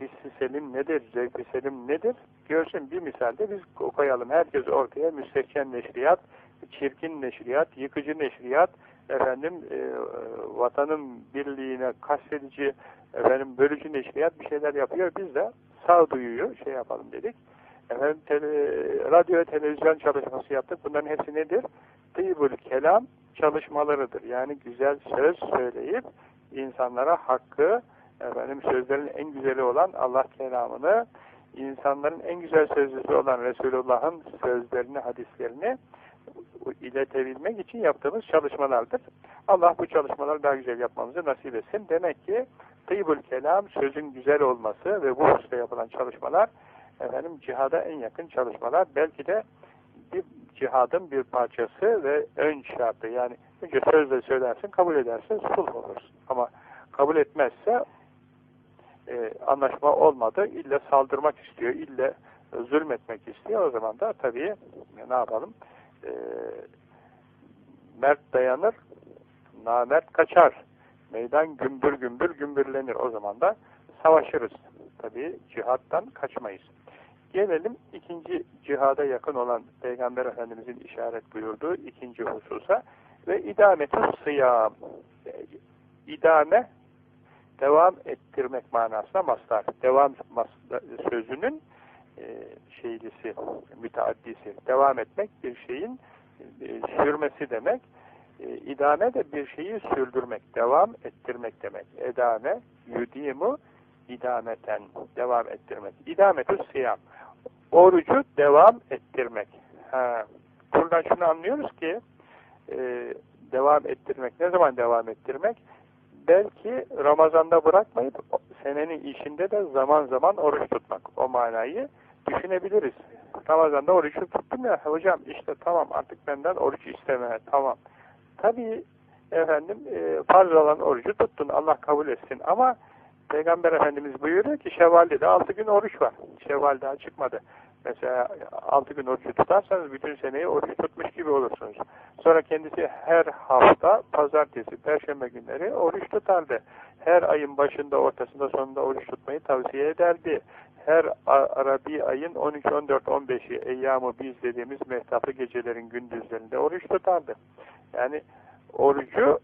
hissi selim nedir, zevki selim nedir? Görsün bir misalde biz koyalım. Herkes ortaya müstehcen neşriyat, çirkin neşriyat, yıkıcı neşriyat, efendim e, vatanın birliğine kastedici, efendim bölücü neşriyat bir şeyler yapıyor. Biz de sağduyuyu şey yapalım dedik. Efendim tele, radyo televizyon çalışması yaptık. Bunların hepsi nedir? Tıybul kelam çalışmalarıdır. Yani güzel söz söyleyip insanlara hakkı, efendim sözlerin en güzeli olan Allah kelamını, insanların en güzel sözlüsü olan Resulullah'ın sözlerini, hadislerini iletebilmek için yaptığımız çalışmalardır. Allah bu çalışmaları daha güzel yapmamızı nasip etsin. Demek ki tıybul kelam, sözün güzel olması ve bu hususta yapılan çalışmalar efendim cihada en yakın çalışmalar. Belki de bir cihadın bir parçası ve ön şartı. Yani önce sözle söylersin, kabul edersin, sulh olursun. Ama kabul etmezse e, anlaşma olmadı. İlle saldırmak istiyor, ille zulmetmek istiyor. O zaman da tabii ne yapalım? E, mert dayanır, namert kaçar. Meydan gümbür gümbür gümbürlenir. O zaman da savaşırız. Tabii cihattan kaçmayız. Gelelim ikinci cihada yakın olan Peygamber Efendimizin işaret buyurduğu ikinci hususa ve idametü sıyam. İdame devam ettirmek manasına mastar. Devam sözünün e, şeylisi, müteaddisi. Devam etmek bir şeyin e, sürmesi demek. E, idame de bir şeyi sürdürmek, devam ettirmek demek. Edame, yudimu, idameten, devam ettirmek. İdametü siyam. Orucu devam ettirmek. Ha. Buradan şunu anlıyoruz ki e, devam ettirmek. Ne zaman devam ettirmek? Belki Ramazan'da bırakmayıp senenin işinde de zaman zaman oruç tutmak. O manayı düşünebiliriz. Ramazan'da orucu tuttum ya hocam işte tamam artık benden oruç isteme tamam. Tabii efendim e, farz olan orucu tuttun Allah kabul etsin ama Peygamber Efendimiz buyuruyor ki Şevval'de de 6 gün oruç var. Şevval daha çıkmadı. Mesela 6 gün oruç tutarsanız bütün seneyi oruç tutmuş gibi olursunuz. Sonra kendisi her hafta pazartesi, perşembe günleri oruç tutardı. Her ayın başında, ortasında, sonunda oruç tutmayı tavsiye ederdi. Her Arabi ayın 13, 14, 15'i eyyamı biz dediğimiz mehtaplı gecelerin gündüzlerinde oruç tutardı. Yani orucu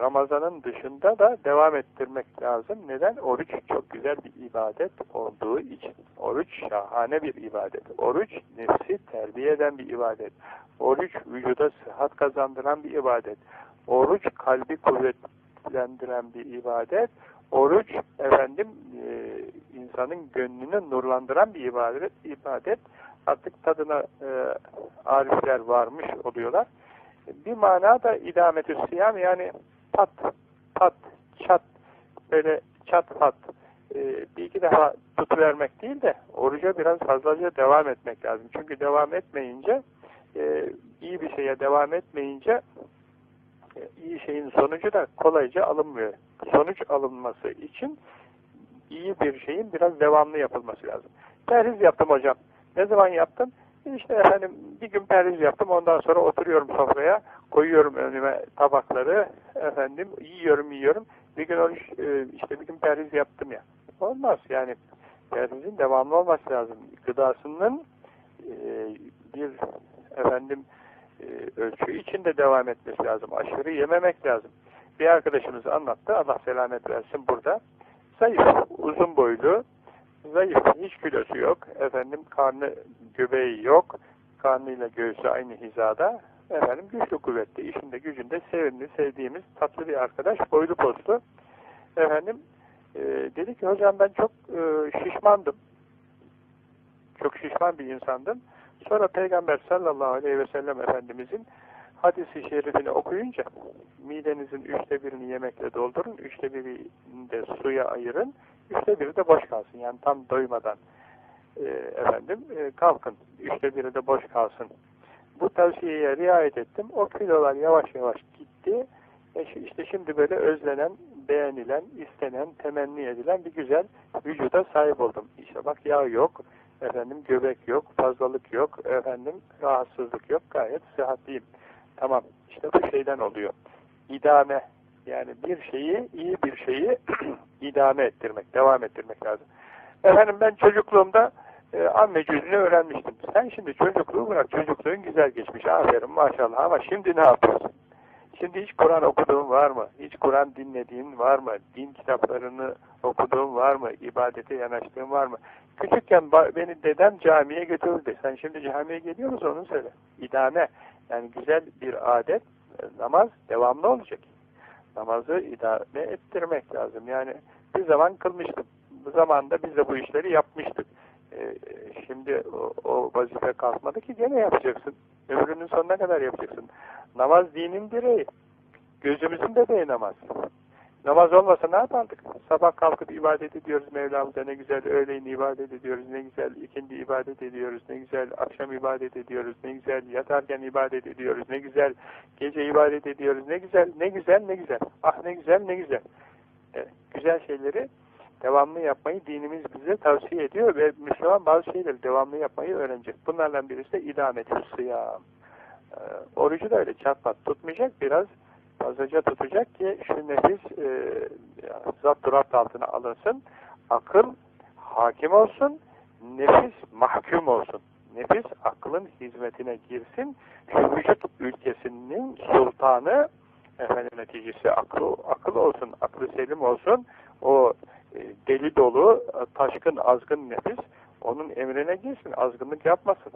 Ramazan'ın dışında da devam ettirmek lazım. Neden? Oruç çok güzel bir ibadet olduğu için. Oruç şahane bir ibadet. Oruç nefsi terbiye eden bir ibadet. Oruç vücuda sıhhat kazandıran bir ibadet. Oruç kalbi kuvvetlendiren bir ibadet. Oruç efendim e, insanın gönlünü nurlandıran bir ibadet. ibadet. Artık tadına e, arifler varmış oluyorlar. Bir manada idametü siyam yani pat, pat, çat, böyle çat pat e, bir iki defa tutuvermek değil de oruca biraz fazlaca devam etmek lazım. Çünkü devam etmeyince e, iyi bir şeye devam etmeyince e, iyi şeyin sonucu da kolayca alınmıyor. Sonuç alınması için iyi bir şeyin biraz devamlı yapılması lazım. Perhiz yaptım hocam. Ne zaman yaptın? İşte efendim bir gün perhiz yaptım ondan sonra oturuyorum sofraya koyuyorum önüme tabakları efendim yiyorum yiyorum. Bir gün oruç e, işte bir gün perhiz yaptım ya. Olmaz yani perhizin devamlı olması lazım. Gıdasının e, bir efendim e, ölçü içinde devam etmesi lazım. Aşırı yememek lazım. Bir arkadaşımız anlattı Allah selamet versin burada. Zayıf uzun boylu zayıf hiç kilosu yok efendim karnı göbeği yok karnıyla göğsü aynı hizada efendim güçlü kuvvetli, işinde gücünde sevimli, sevdiğimiz tatlı bir arkadaş, boylu postlu. Efendim e, dedi ki hocam ben çok e, şişmandım. Çok şişman bir insandım. Sonra Peygamber sallallahu aleyhi ve sellem Efendimizin hadisi şerifini okuyunca midenizin üçte birini yemekle doldurun, üçte birini de suya ayırın, üçte biri de boş kalsın. Yani tam doymadan e, efendim e, kalkın. Üçte biri de boş kalsın bu tavsiyeye riayet ettim. O kilolar yavaş yavaş gitti. E işte şimdi böyle özlenen, beğenilen, istenen, temenni edilen bir güzel vücuda sahip oldum. İşte bak yağ yok, efendim göbek yok, fazlalık yok, efendim rahatsızlık yok. Gayet sıhhatliyim. Tamam. İşte bu şeyden oluyor. İdame. Yani bir şeyi, iyi bir şeyi idame ettirmek, devam ettirmek lazım. Efendim ben çocukluğumda e, amme cüzünü öğrenmiştim. Sen şimdi çocukluğu bırak. Çocukluğun güzel geçmiş. Aferin maşallah ama şimdi ne yapıyorsun? Şimdi hiç Kur'an okuduğun var mı? Hiç Kur'an dinlediğin var mı? Din kitaplarını okuduğun var mı? İbadete yanaştığın var mı? Küçükken beni dedem camiye götürdü. Sen şimdi camiye geliyor musun onu söyle. İdame. Yani güzel bir adet, e, namaz devamlı olacak. Namazı idame ettirmek lazım. Yani bir zaman kılmıştım. Bu zamanda biz de bu işleri yapmıştık. Ee, şimdi o, o vazife kalkmadı ki gene yapacaksın. Ömrünün sonuna kadar yapacaksın. Namaz dinin direği. Gözümüzün bebeği namaz. Namaz olmasa ne yapardık? Sabah kalkıp ibadet ediyoruz Mevlamıza ne güzel, öğleyin ibadet ediyoruz, ne güzel ikindi ibadet ediyoruz, ne güzel akşam ibadet ediyoruz, ne güzel yatarken ibadet ediyoruz, ne güzel gece ibadet ediyoruz, ne güzel, ne güzel, ne güzel. Ah ne güzel, ne güzel. Evet, güzel şeyleri devamlı yapmayı dinimiz bize tavsiye ediyor ve Müslüman bazı şeyleri devamlı yapmayı öğrenecek. Bunlardan birisi de idamet-i sıyam. Ee, orucu da öyle çatpat tutmayacak, biraz fazlaca tutacak ki şu nefis e, zat durat altına alınsın, akıl hakim olsun, nefis mahkum olsun. Nefis aklın hizmetine girsin, şu vücut ülkesinin sultanı efendim neticesi akıl, akıl olsun, aklı selim olsun, o e, deli dolu, taşkın, azgın nefis onun emrine girsin, azgınlık yapmasın.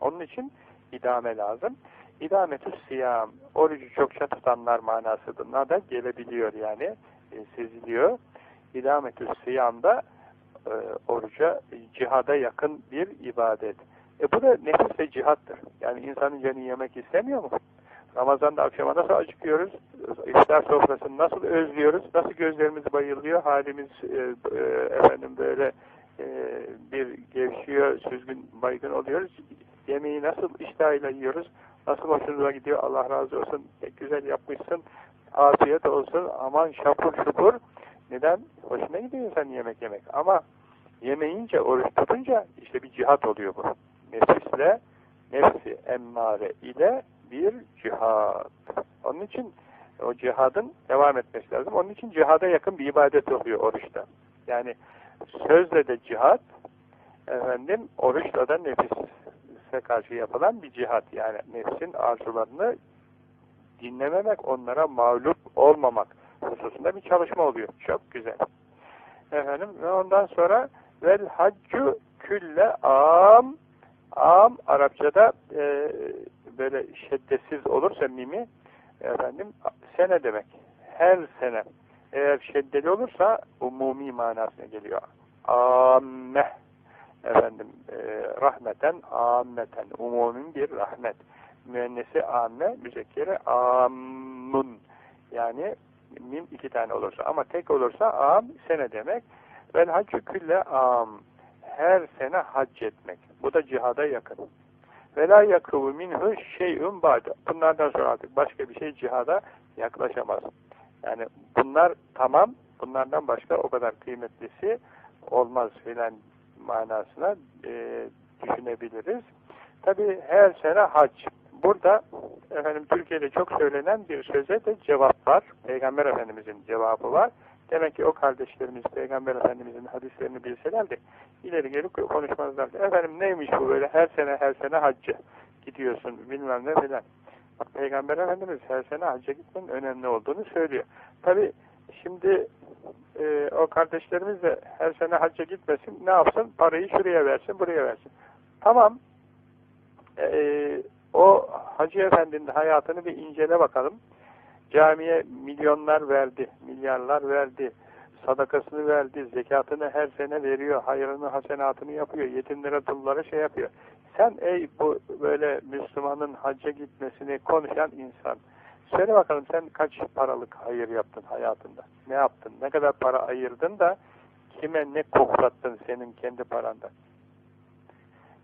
Onun için idame lazım. İdametü siyam, orucu çokça tutanlar manasına da gelebiliyor yani, e, seziliyor. İdametü siyamda e, oruca, cihada yakın bir ibadet. E bu da nefis ve cihattır. Yani insanın canı yemek istemiyor mu? Ramazan'da akşama nasıl acıkıyoruz? İftar sofrasını nasıl özlüyoruz? Nasıl gözlerimiz bayılıyor? Halimiz e, e, efendim böyle e, bir gevşiyor, süzgün, baygın oluyoruz. Yemeği nasıl iştahıyla yiyoruz? Nasıl hoşunuza gidiyor? Allah razı olsun. E, güzel yapmışsın. Afiyet olsun. Aman şapur şupur. Neden? Hoşuna gidiyor insan yemek yemek. Ama yemeyince, oruç tutunca işte bir cihat oluyor bu. Nefisle, nefsi emmare ile bir cihad. Onun için o cihadın devam etmesi lazım. Onun için cihada yakın bir ibadet oluyor oruçta. Yani sözle de cihat, efendim oruçla da nefise karşı yapılan bir cihat. Yani nefsin arzularını dinlememek, onlara mağlup olmamak hususunda bir çalışma oluyor. Çok güzel. Efendim ve ondan sonra vel haccu külle am am Arapçada e, böyle şeddesiz olursa mimi efendim sene demek. Her sene. Eğer şeddeli olursa umumi manasına geliyor. Amme efendim e, rahmeten ammeten umumin bir rahmet. Müennesi amme, müzekkeri ammun. Yani mim iki tane olursa ama tek olursa am sene demek. Vel haccü külle am. Her sene hac etmek. Bu da cihada yakın. Ve la yakıvu minhu şey'ün ba'de. Bunlardan sonra artık başka bir şey cihada yaklaşamaz. Yani bunlar tamam, bunlardan başka o kadar kıymetlisi olmaz filan manasına e, düşünebiliriz. Tabi her sene hac. Burada efendim Türkiye'de çok söylenen bir söze de cevap var. Peygamber Efendimizin cevabı var. Demek ki o kardeşlerimiz Peygamber Efendimizin hadislerini bilselerdi ileri gelip konuşmazlardı. Efendim neymiş bu böyle her sene her sene hacca gidiyorsun bilmem ne filan. Peygamber Efendimiz her sene hacca gitmenin önemli olduğunu söylüyor. Tabi şimdi e, o kardeşlerimiz de her sene hacca gitmesin ne yapsın? Parayı şuraya versin buraya versin. Tamam e, o Hacı Efendi'nin hayatını bir incele bakalım. Camiye milyonlar verdi, milyarlar verdi, sadakasını verdi, zekatını her sene veriyor, hayrını, hasenatını yapıyor, yetimlere, dullara şey yapıyor. Sen ey bu böyle Müslümanın hacca gitmesini konuşan insan, söyle bakalım sen kaç paralık hayır yaptın hayatında? Ne yaptın? Ne kadar para ayırdın da kime ne koklattın senin kendi parandan?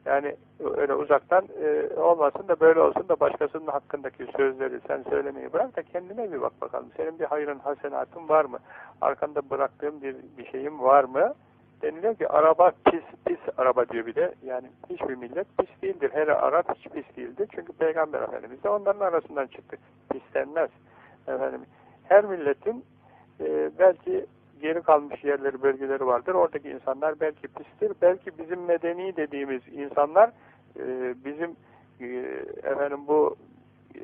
Yani öyle uzaktan e, olmasın da böyle olsun da başkasının hakkındaki sözleri sen söylemeyi bırak da kendine bir bak bakalım. Senin bir hayrın, hasenatın var mı? Arkanda bıraktığın bir, bir şeyin var mı? Deniliyor ki araba pis, pis araba diyor bir de. Yani hiçbir millet pis değildir. Hele Arap hiç pis değildir. Çünkü Peygamber Efendimiz de onların arasından çıktı. Pislenmez. Efendim, her milletin e, belki geri kalmış yerleri, bölgeleri vardır. Oradaki insanlar belki pistir. Belki bizim medeni dediğimiz insanlar e, bizim e, efendim bu e,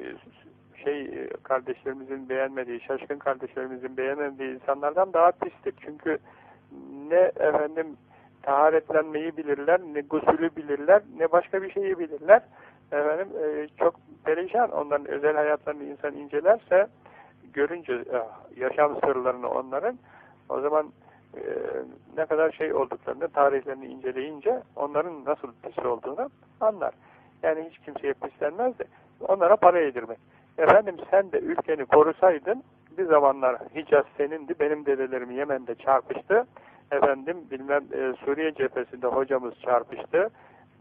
şey e, kardeşlerimizin beğenmediği, şaşkın kardeşlerimizin beğenmediği insanlardan daha pistir. Çünkü ne efendim taharetlenmeyi bilirler, ne gusülü bilirler, ne başka bir şeyi bilirler. Efendim e, çok perişan. Onların özel hayatlarını insan incelerse görünce e, yaşam sırlarını onların o zaman e, ne kadar şey olduklarını, tarihlerini inceleyince onların nasıl pis olduğunu anlar. Yani hiç kimseye pislenmez de onlara para yedirmek. Efendim sen de ülkeni korusaydın bir zamanlar Hicaz senindi, benim dedelerim Yemen'de çarpıştı. Efendim bilmem e, Suriye cephesinde hocamız çarpıştı.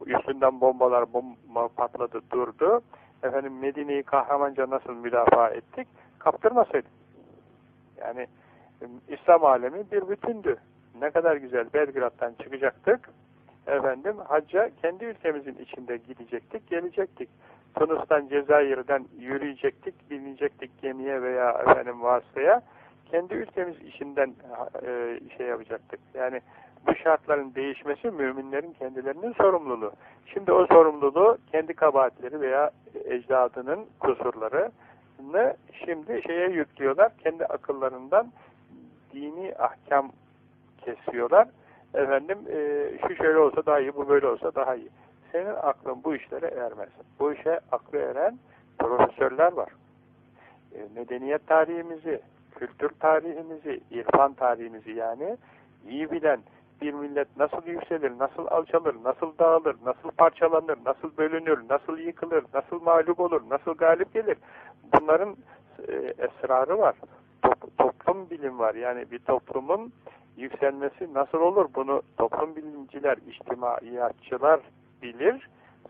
Üstünden bombalar bomba patladı, durdu. Efendim Medine'yi kahramanca nasıl müdafaa ettik? Kaptırmasaydık. Yani İslam alemi bir bütündü. Ne kadar güzel Belgrad'dan çıkacaktık. Efendim hacca kendi ülkemizin içinde gidecektik, gelecektik. Tunus'tan, Cezayir'den yürüyecektik, binecektik gemiye veya efendim vasıtaya. Kendi ülkemiz içinden e, şey yapacaktık. Yani bu şartların değişmesi müminlerin kendilerinin sorumluluğu. Şimdi o sorumluluğu kendi kabahatleri veya ecdadının kusurlarını şimdi şeye yüklüyorlar. Kendi akıllarından dini ahkam kesiyorlar. Efendim e, şu şöyle olsa daha iyi, bu böyle olsa daha iyi. Senin aklın bu işlere ermez. Bu işe aklı eren profesörler var. E, medeniyet tarihimizi, kültür tarihimizi, irfan tarihimizi yani iyi bilen bir millet nasıl yükselir, nasıl alçalır, nasıl dağılır, nasıl parçalanır, nasıl bölünür, nasıl yıkılır, nasıl mağlup olur, nasıl galip gelir. Bunların e, esrarı var. Top, toplum bilim var. Yani bir toplumun yükselmesi nasıl olur? Bunu toplum bilimciler, içtimaiyatçılar bilir.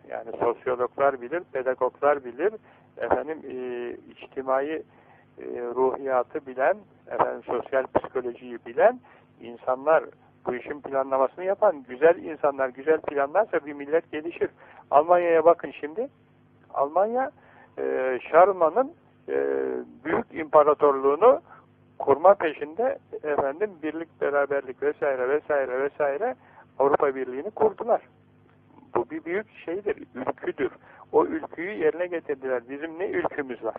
Yani sosyologlar bilir, pedagoglar bilir. Efendim e, içtimai e, ruhiyatı bilen, efendim sosyal psikolojiyi bilen insanlar bu işin planlamasını yapan güzel insanlar güzel planlarsa bir millet gelişir. Almanya'ya bakın şimdi. Almanya e, Şarman'ın e, büyük imparatorluğunu kurma peşinde efendim birlik, beraberlik vesaire vesaire vesaire Avrupa Birliği'ni kurdular. Bu bir büyük şeydir, ülküdür. O ülküyü yerine getirdiler. Bizim ne ülkümüz var?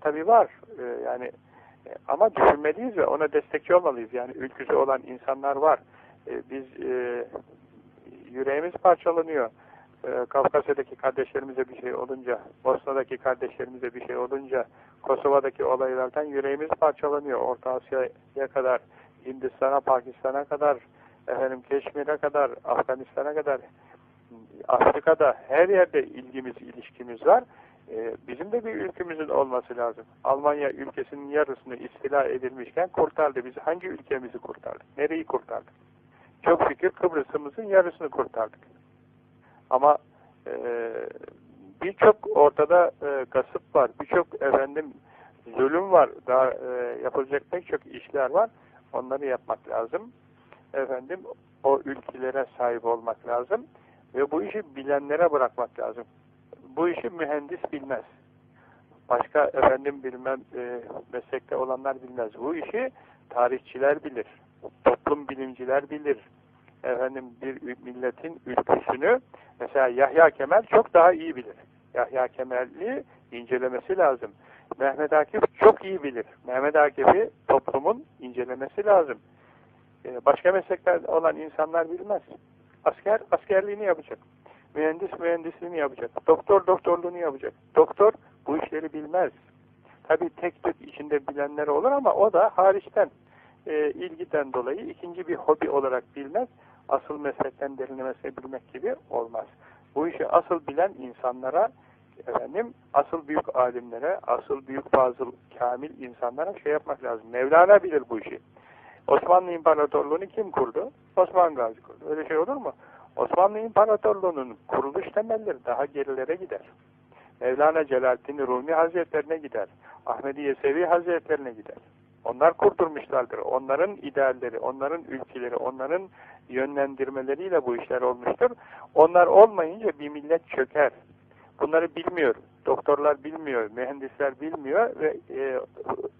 Tabi var. Ee, yani e, ama düşünmeliyiz ve ona destekçi olmalıyız. Yani ülküsü olan insanlar var. Ee, biz e, yüreğimiz parçalanıyor. Ee, Kafkasya'daki kardeşlerimize bir şey olunca, Bosna'daki kardeşlerimize bir şey olunca, Kosova'daki olaylardan yüreğimiz parçalanıyor. Orta Asya'ya kadar, Hindistan'a, Pakistan'a kadar, efendim Keşmir'e kadar, Afganistan'a kadar, Afrika'da her yerde ilgimiz, ilişkimiz var. Ee, bizim de bir ülkemizin olması lazım. Almanya ülkesinin yarısını istila edilmişken kurtardı. Biz hangi ülkemizi kurtardık? Nereyi kurtardık? Çok fikir Kıbrıs'ımızın yarısını kurtardık. Ama e, birçok ortada e, gasıp var, birçok efendim zulüm var, daha e, yapılacak pek çok işler var. Onları yapmak lazım. Efendim o ülkelere sahip olmak lazım ve bu işi bilenlere bırakmak lazım. Bu işi mühendis bilmez. Başka efendim bilmem e, meslekte olanlar bilmez. Bu işi tarihçiler bilir. Toplum bilimciler bilir efendim bir milletin ülküsünü mesela Yahya Kemal çok daha iyi bilir. Yahya Kemal'i incelemesi lazım. Mehmet Akif çok iyi bilir. Mehmet Akif'i toplumun incelemesi lazım. Ee, başka meslekler olan insanlar bilmez. Asker askerliğini yapacak. Mühendis mühendisliğini yapacak. Doktor doktorluğunu yapacak. Doktor bu işleri bilmez. Tabi tek tük içinde bilenler olur ama o da hariçten e, ilgiden dolayı ikinci bir hobi olarak bilmez asıl meslekten derinlemesine bilmek gibi olmaz. Bu işi asıl bilen insanlara efendim asıl büyük alimlere, asıl büyük fazıl kamil insanlara şey yapmak lazım. Mevlana bilir bu işi. Osmanlı İmparatorluğu'nu kim kurdu? Osman Gazi kurdu. Öyle şey olur mu? Osmanlı İmparatorluğu'nun kuruluş temelleri daha gerilere gider. Mevlana Celaleddin Rumi Hazretlerine gider. Ahmedi Yesevi Hazretlerine gider. Onlar kurdurmuşlardır. Onların idealleri, onların ülkeleri, onların yönlendirmeleriyle bu işler olmuştur. Onlar olmayınca bir millet çöker. Bunları bilmiyor. Doktorlar bilmiyor, mühendisler bilmiyor ve e,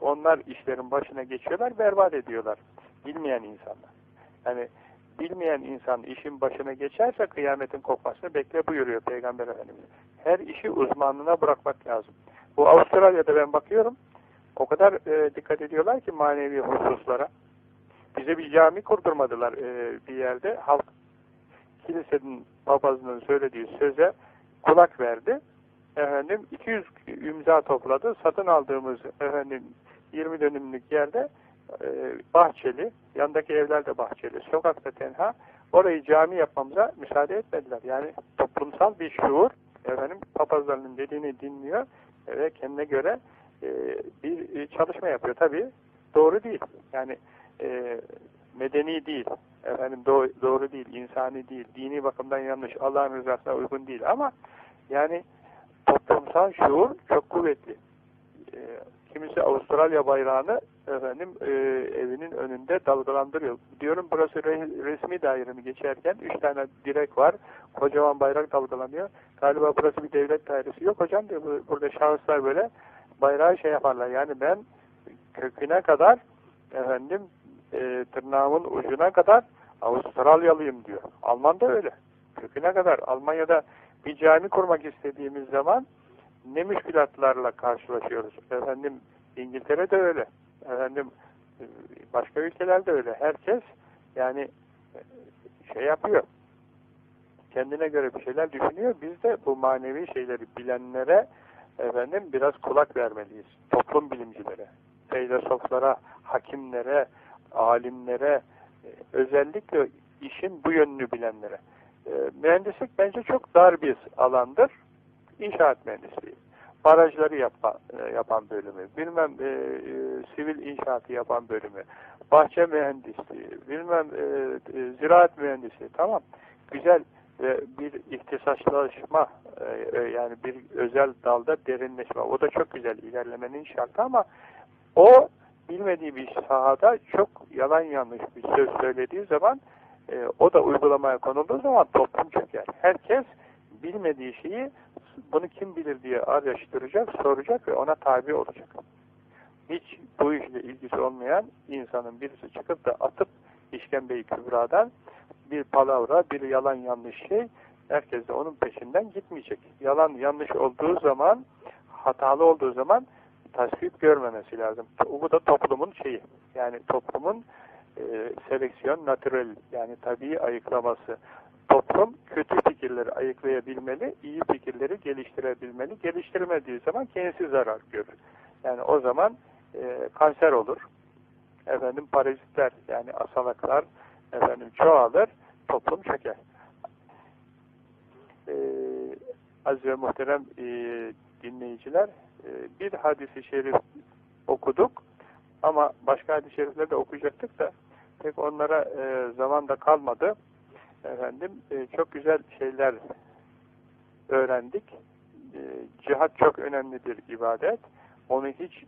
onlar işlerin başına geçiyorlar, berbat ediyorlar. Bilmeyen insanlar. Yani bilmeyen insan işin başına geçerse kıyametin kopmasını bekle buyuruyor Peygamber Efendimiz. Her işi uzmanlığına bırakmak lazım. Bu Avustralya'da ben bakıyorum, o kadar e, dikkat ediyorlar ki manevi hususlara. Bize bir cami kurdurmadılar e, bir yerde. Halk kilisenin papazının söylediği söze kulak verdi. Efendim 200 imza topladı. Satın aldığımız efendim 20 dönümlük yerde e, bahçeli, yandaki evler de bahçeli, sokakta tenha. Orayı cami yapmamıza müsaade etmediler. Yani toplumsal bir şuur efendim papazlarının dediğini dinliyor ve kendine göre e, bir çalışma yapıyor. Tabii doğru değil. Yani e, medeni değil. Efendim doğru değil, insani değil, dini bakımdan yanlış, Allah'ın rızasına uygun değil ama yani toplumsal şuur çok kuvvetli. E, kimisi Avustralya bayrağını efendim e, evinin önünde dalgalandırıyor. Diyorum burası re, resmi daire geçerken üç tane direk var. Kocaman bayrak dalgalanıyor. Galiba burası bir devlet dairesi. Yok hocam diyor burada şahıslar böyle bayrağı şey yaparlar. Yani ben köküne kadar efendim e, tırnağımın ucuna kadar Avustralyalıyım diyor. Alman da öyle. Köküne kadar. Almanya'da bir cami kurmak istediğimiz zaman ne müşkilatlarla karşılaşıyoruz. Efendim İngiltere de öyle. Efendim başka ülkelerde öyle. Herkes yani şey yapıyor. Kendine göre bir şeyler düşünüyor. Biz de bu manevi şeyleri bilenlere efendim biraz kulak vermeliyiz. Toplum bilimcilere, filozoflara, hakimlere, alimlere, özellikle işin bu yönünü bilenlere. E, mühendislik bence çok dar bir alandır. İnşaat mühendisliği. Barajları yapma, e, yapan bölümü, bilmem e, e, sivil inşaatı yapan bölümü, bahçe mühendisliği, bilmem e, e, ziraat mühendisliği, tamam. Güzel ve bir ihtisaslaşma, e, e, yani bir özel dalda derinleşme. O da çok güzel ilerlemenin şartı ama o bilmediği bir sahada çok yalan yanlış bir söz söylediği zaman e, o da uygulamaya konulduğu zaman toplum çöker. Herkes bilmediği şeyi bunu kim bilir diye araştıracak, soracak ve ona tabi olacak. Hiç bu işle ilgisi olmayan insanın birisi çıkıp da atıp işkembeyi kübradan bir palavra, bir yalan yanlış şey herkes de onun peşinden gitmeyecek. Yalan yanlış olduğu zaman, hatalı olduğu zaman tasvip görmemesi lazım. Bu da toplumun şeyi. Yani toplumun e, seleksiyon natürel yani tabii ayıklaması. Toplum kötü fikirleri ayıklayabilmeli, iyi fikirleri geliştirebilmeli. Geliştirmediği zaman kendisi zarar görür. Yani o zaman e, kanser olur. Efendim parazitler yani asalaklar efendim çoğalır, toplum çöker. E, aziz ve muhterem e, dinleyiciler, ee, bir hadisi şerif okuduk ama başka hadis-i şerifleri de okuyacaktık da pek onlara e, zaman da kalmadı. Efendim e, çok güzel şeyler öğrendik. E, cihat çok önemlidir ibadet. Onu hiç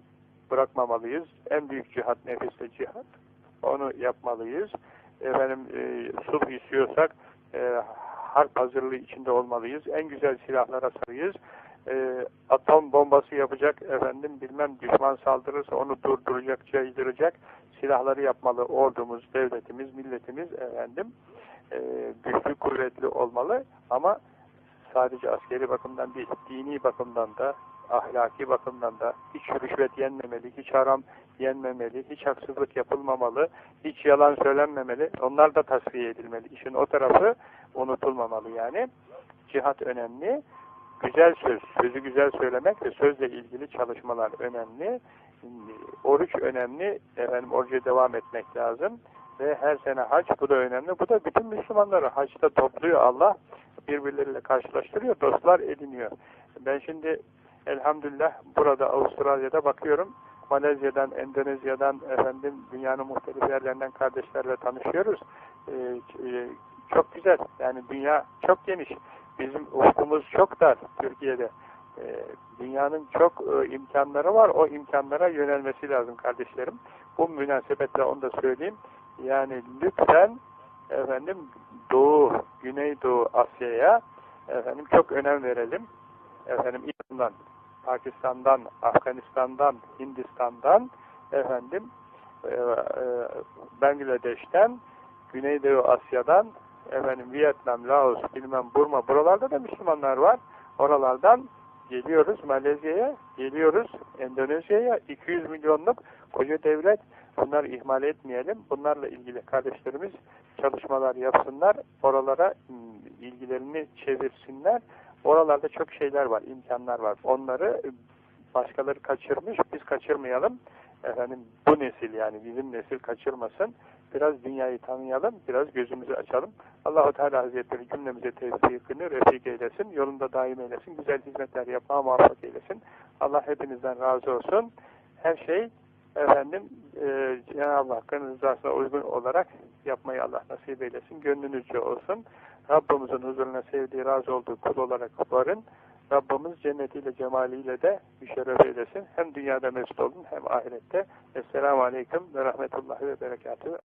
bırakmamalıyız. En büyük cihat nefisle cihat. Onu yapmalıyız. Efendim e, sulh istiyorsak e, harp hazırlığı içinde olmalıyız. En güzel silahlara sarıyız e, atom bombası yapacak, efendim bilmem düşman saldırırsa onu durduracak, caydıracak silahları yapmalı ordumuz, devletimiz, milletimiz efendim e, güçlü, kuvvetli olmalı ama sadece askeri bakımdan değil, dini bakımdan da, ahlaki bakımdan da hiç rüşvet yenmemeli, hiç haram yenmemeli, hiç haksızlık yapılmamalı, hiç yalan söylenmemeli. Onlar da tasfiye edilmeli. İşin o tarafı unutulmamalı yani. Cihat önemli güzel söz, sözü güzel söylemek ve sözle ilgili çalışmalar önemli. Oruç önemli, efendim oruca devam etmek lazım. Ve her sene hac, bu da önemli. Bu da bütün Müslümanları hacda topluyor Allah. Birbirleriyle karşılaştırıyor, dostlar ediniyor. Ben şimdi elhamdülillah burada Avustralya'da bakıyorum. Malezya'dan, Endonezya'dan, efendim dünyanın muhtelif yerlerinden kardeşlerle tanışıyoruz. Ee, e, çok güzel. Yani dünya çok geniş. Bizim ufkumuz çok dar Türkiye'de. E, dünyanın çok e, imkanları var. O imkanlara yönelmesi lazım kardeşlerim. Bu münasebetle onu da söyleyeyim. Yani lütfen efendim Doğu, Güneydoğu Asya'ya efendim çok önem verelim. efendim İran'dan, Pakistan'dan, Afganistan'dan, Hindistan'dan, efendim e, e, Bangladeş'ten, Güneydoğu Asya'dan, efendim Vietnam, Laos, bilmem Burma, buralarda da Müslümanlar var. Oralardan geliyoruz Malezya'ya, geliyoruz Endonezya'ya, 200 milyonluk koca devlet. Bunları ihmal etmeyelim. Bunlarla ilgili kardeşlerimiz çalışmalar yapsınlar. Oralara ım, ilgilerini çevirsinler. Oralarda çok şeyler var, imkanlar var. Onları başkaları kaçırmış, biz kaçırmayalım. Efendim bu nesil yani bizim nesil kaçırmasın. Biraz dünyayı tanıyalım, biraz gözümüzü açalım. Allahu Teala Hazretleri cümlemize tevfikini refik eylesin, yolunda daim eylesin, güzel hizmetler yapmaya muvaffak eylesin. Allah hepinizden razı olsun. Her şey efendim e, Cenab-ı Hakk'ın rızasına uygun olarak yapmayı Allah nasip eylesin. Gönlünüzce olsun. Rabbimizin huzuruna sevdiği, razı olduğu kul olarak varın. Rabbimiz cennetiyle, cemaliyle de müşerref eylesin. Hem dünyada mesut olun hem ahirette. Esselamu Aleyküm ve Rahmetullahi ve Berekatuhu.